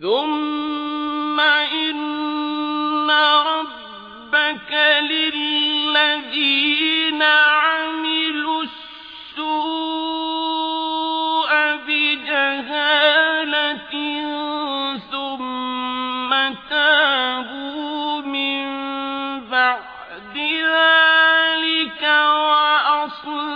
ثم إن ربك للذين عملوا السوء بجهالة ثم تابوا من بعد ذلك وأصلحوا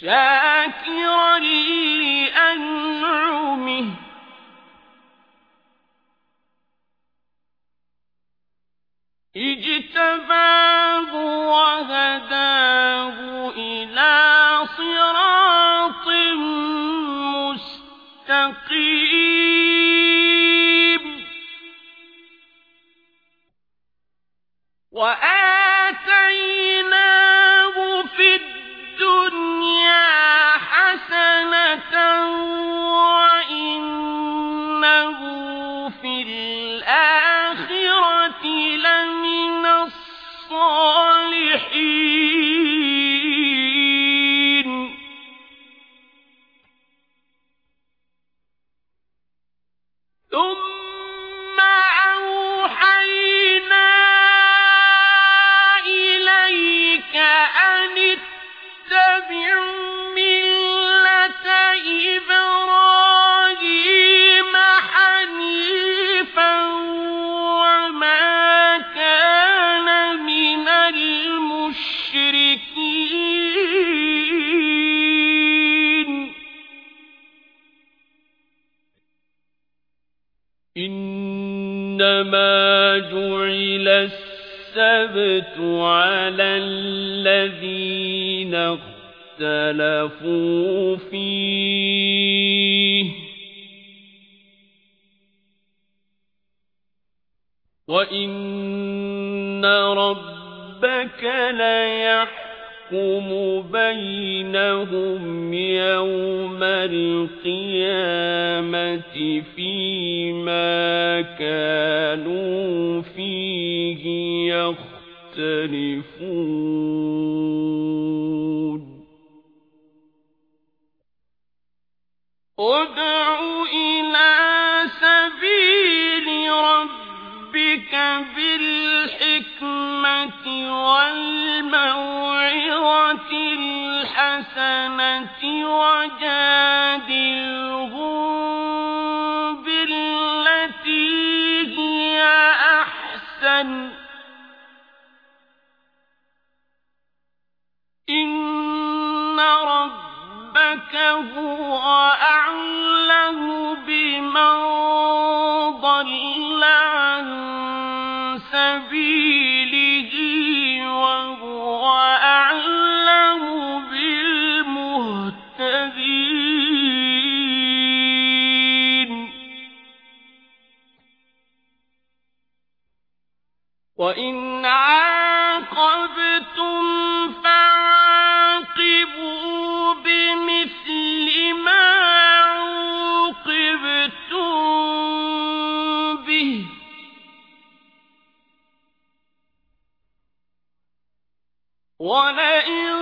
شاكرا لأنعمه. اجتباه وهداه إلى صراط مستقيم. وآتيناه في الدنيا إنما جعل السبت على الذين اختلفوا فيه. وإن ربك ليحكم بينهم يوم القيامة فيما كانوا فيه يختلفون. ادع إلى سبيل ربك بالحكمة والموعظة الحسنة وجادلهم بالتي هي أحسن. إن ربك هو أعلم بمن ضل عن سبيله. وإن عاقبتم فعاقبوا بمثل ما عوقبتم به ولئن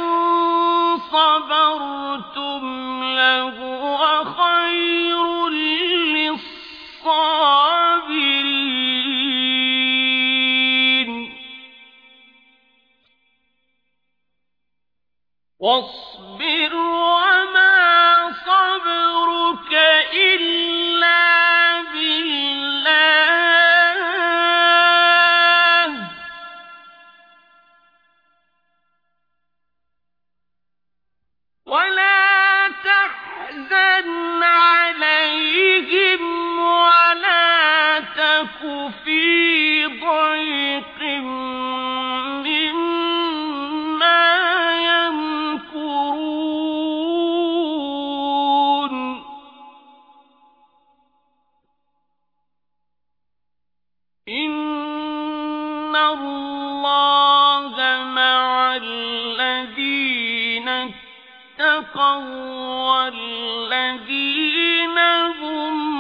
صبرتم لهو خير للصابرين الله مع الذين اتقوا والذين هم